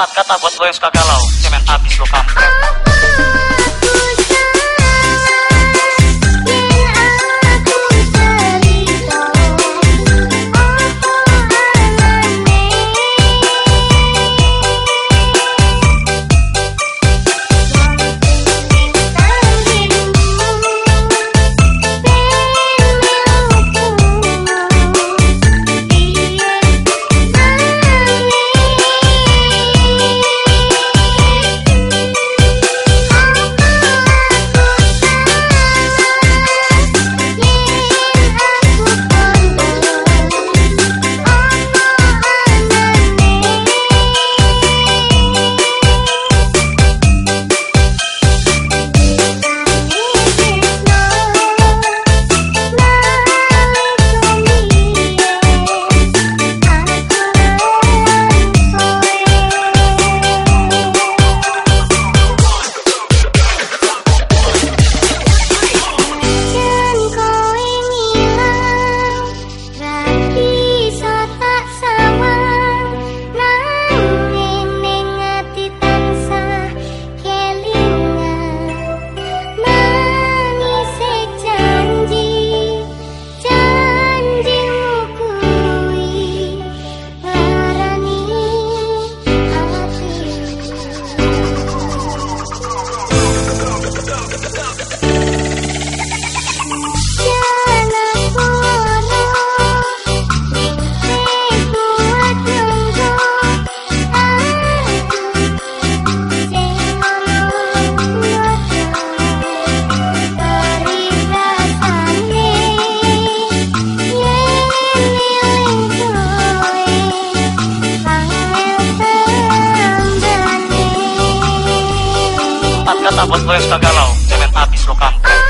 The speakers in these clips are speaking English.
Empat kata buat lo yang suka galau. Cemen abis lo kampret Kata buat lo yang suka galau Cemen abis lo kampret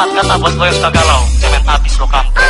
Empat kata buat lo yang suka galau Cemen abis lo kampret